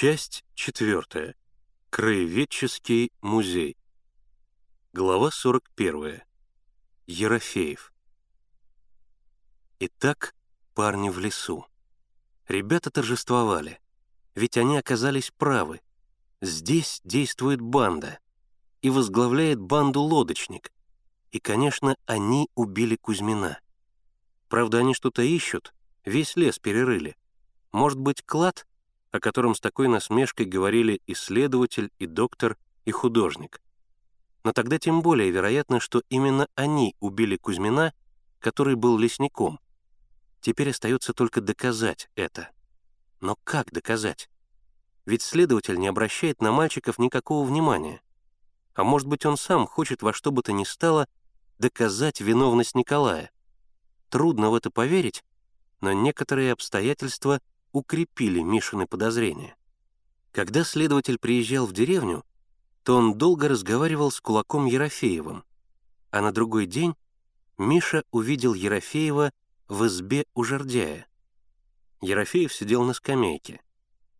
Часть четвертая. Краеведческий музей. Глава 41. Ерофеев. Итак, парни в лесу. Ребята торжествовали, ведь они оказались правы. Здесь действует банда, и возглавляет банду лодочник. И, конечно, они убили Кузьмина. Правда, они что-то ищут, весь лес перерыли. Может быть, клад, о котором с такой насмешкой говорили исследователь, и доктор, и художник. Но тогда тем более вероятно, что именно они убили Кузьмина, который был лесником. Теперь остается только доказать это. Но как доказать? Ведь следователь не обращает на мальчиков никакого внимания. А может быть, он сам хочет во что бы то ни стало доказать виновность Николая. Трудно в это поверить, но некоторые обстоятельства укрепили Мишины подозрения. Когда следователь приезжал в деревню, то он долго разговаривал с кулаком Ерофеевым, а на другой день Миша увидел Ерофеева в избе у жердяя. Ерофеев сидел на скамейке.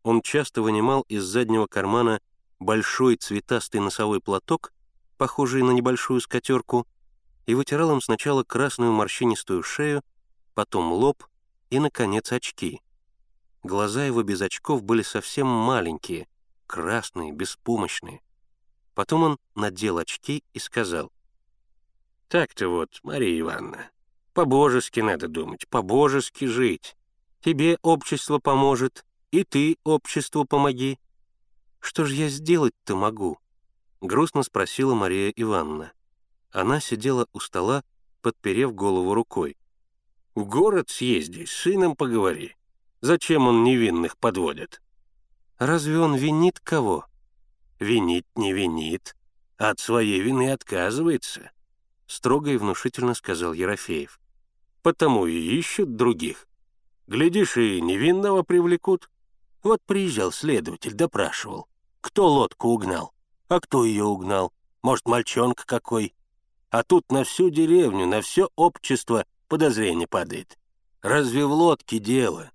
Он часто вынимал из заднего кармана большой цветастый носовой платок, похожий на небольшую скатерку, и вытирал им сначала красную морщинистую шею, потом лоб и, наконец, очки. Глаза его без очков были совсем маленькие, красные, беспомощные. Потом он надел очки и сказал. «Так-то вот, Мария Ивановна, по-божески надо думать, по-божески жить. Тебе общество поможет, и ты обществу помоги». «Что же я сделать-то могу?» — грустно спросила Мария Ивановна. Она сидела у стола, подперев голову рукой. «В город съезди, с сыном поговори. Зачем он невинных подводит?» «Разве он винит кого?» «Винит не винит, а от своей вины отказывается», — строго и внушительно сказал Ерофеев. «Потому и ищут других. Глядишь, и невинного привлекут. Вот приезжал следователь, допрашивал. Кто лодку угнал? А кто ее угнал? Может, мальчонка какой? А тут на всю деревню, на все общество подозрение падает. Разве в лодке дело?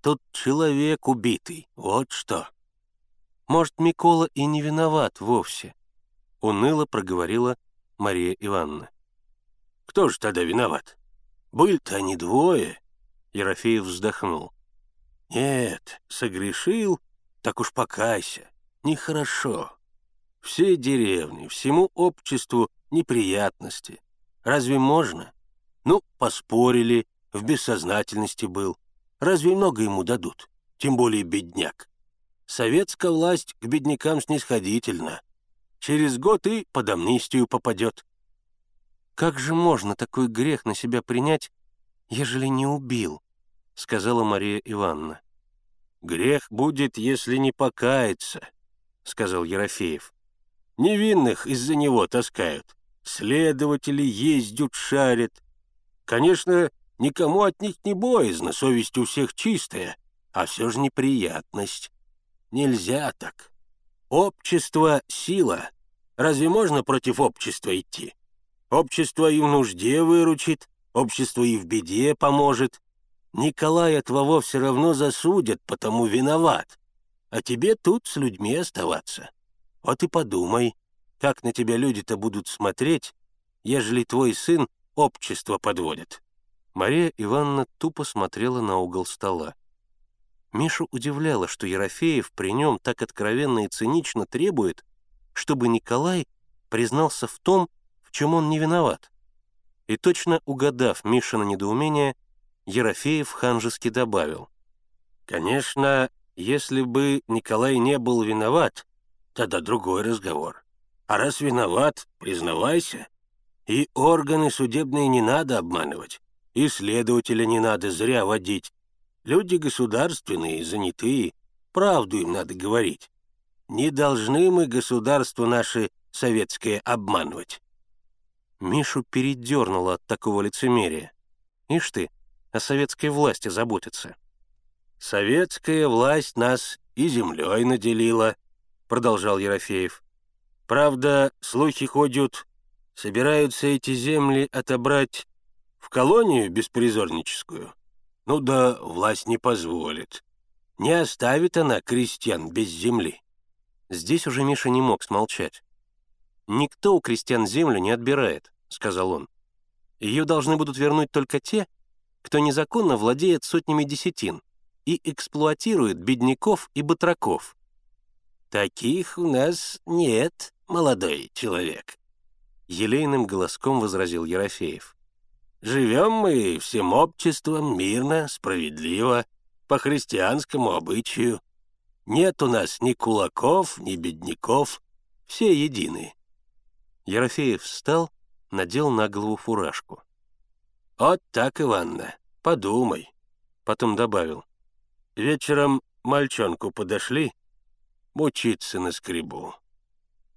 Тут человек убитый, вот что. Может, Микола и не виноват вовсе, — уныло проговорила Мария Ивановна. Кто же тогда виноват? Были-то они двое. Ерофеев вздохнул. Нет, согрешил, так уж покайся. Нехорошо. Всей деревне, всему обществу неприятности. Разве можно? Ну, поспорили, в бессознательности был. Разве много ему дадут? Тем более бедняк. Советская власть к беднякам снисходительна. Через год и под амнистию попадет. «Как же можно такой грех на себя принять, ежели не убил?» — сказала Мария Ивановна. «Грех будет, если не покаяться», — сказал Ерофеев. «Невинных из-за него таскают. Следователи ездят, шарят. Конечно, никому от них не боязно, совесть у всех чистая, а все же неприятность. Нельзя так. Общество — сила. Разве можно против общества идти? Общество и в нужде выручит, общество и в беде поможет. Николая твоего все равно засудят, потому виноват. А тебе тут с людьми оставаться. Вот и подумай, как на тебя люди-то будут смотреть, ежели твой сын общество подводит». Мария Ивановна тупо смотрела на угол стола. Мишу удивляло, что Ерофеев при нем так откровенно и цинично требует, чтобы Николай признался в том, в чем он не виноват. И точно угадав Мишина недоумение, Ерофеев ханжески добавил. «Конечно, если бы Николай не был виноват, тогда другой разговор. А раз виноват, признавайся. И органы судебные не надо обманывать, и следователя не надо зря водить. Люди государственные, занятые, правду им надо говорить. Не должны мы государство наше советское обманывать». Мишу передернуло от такого лицемерия. Ишь ты, о советской власти заботится. «Советская власть нас и землей наделила», — продолжал Ерофеев. Правда, слухи ходят, собираются эти земли отобрать в колонию беспризорническую. Ну да, власть не позволит. Не оставит она крестьян без земли. Здесь уже Миша не мог смолчать. «Никто у крестьян землю не отбирает», — сказал он. «Ее должны будут вернуть только те, кто незаконно владеет сотнями десятин и эксплуатирует бедняков и батраков». «Таких у нас нет, молодой человек», — елейным голоском возразил Ерофеев. «Живем мы всем обществом мирно, справедливо, по христианскому обычаю. Нет у нас ни кулаков, ни бедняков, все едины». Ерофеев встал, надел на голову фуражку. «Вот так, Иванна, подумай», — потом добавил. «Вечером мальчонку подошли, мучиться на скребу.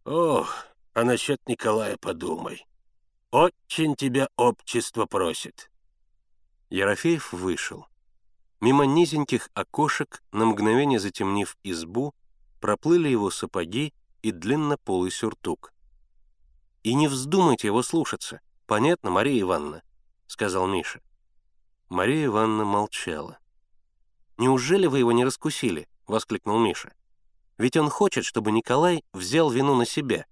Ох, а насчет Николая подумай. Очень тебя общество просит». Ерофеев вышел. Мимо низеньких окошек, на мгновение затемнив избу, проплыли его сапоги и длиннополый сюртук. «И не вздумайте его слушаться, понятно, Мария Ивановна?» — сказал Миша. Мария Ивановна молчала. «Неужели вы его не раскусили?» — воскликнул Миша. «Ведь он хочет, чтобы Николай взял вину на себя.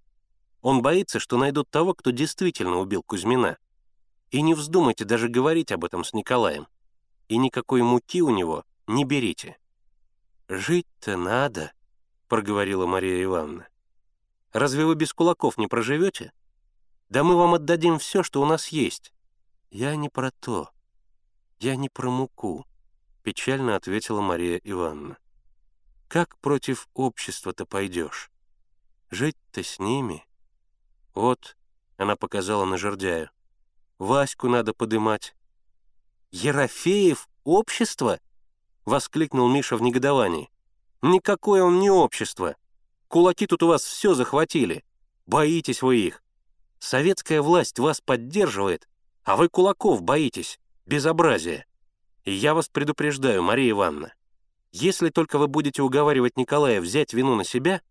Он боится, что найдут того, кто действительно убил Кузьмина. И не вздумайте даже говорить об этом с Николаем и никакой муки у него не берите». «Жить-то надо», — проговорила Мария Ивановна. «Разве вы без кулаков не проживете? Да мы вам отдадим все, что у нас есть». «Я не про то. Я не про муку», — печально ответила Мария Ивановна. «Как против общества-то пойдешь? Жить-то с ними?» «Вот», — она показала на жердяю, — «Ваську надо подымать, «Ерофеев — общество?» — воскликнул Миша в негодовании. «Никакое он не общество. Кулаки тут у вас все захватили. Боитесь вы их. Советская власть вас поддерживает, а вы кулаков боитесь. Безобразие. И я вас предупреждаю, Мария Ивановна, если только вы будете уговаривать Николая взять вину на себя,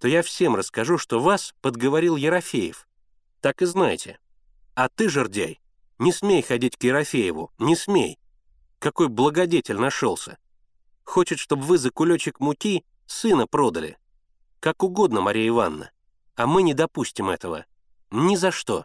то я всем расскажу, что вас подговорил Ерофеев. Так и знаете. А ты, жердяй, не смей ходить к Ерофееву, не смей. Какой благодетель нашелся. Хочет, чтобы вы за кулечек муки сына продали. Как угодно, Мария Ивановна. А мы не допустим этого. Ни за что.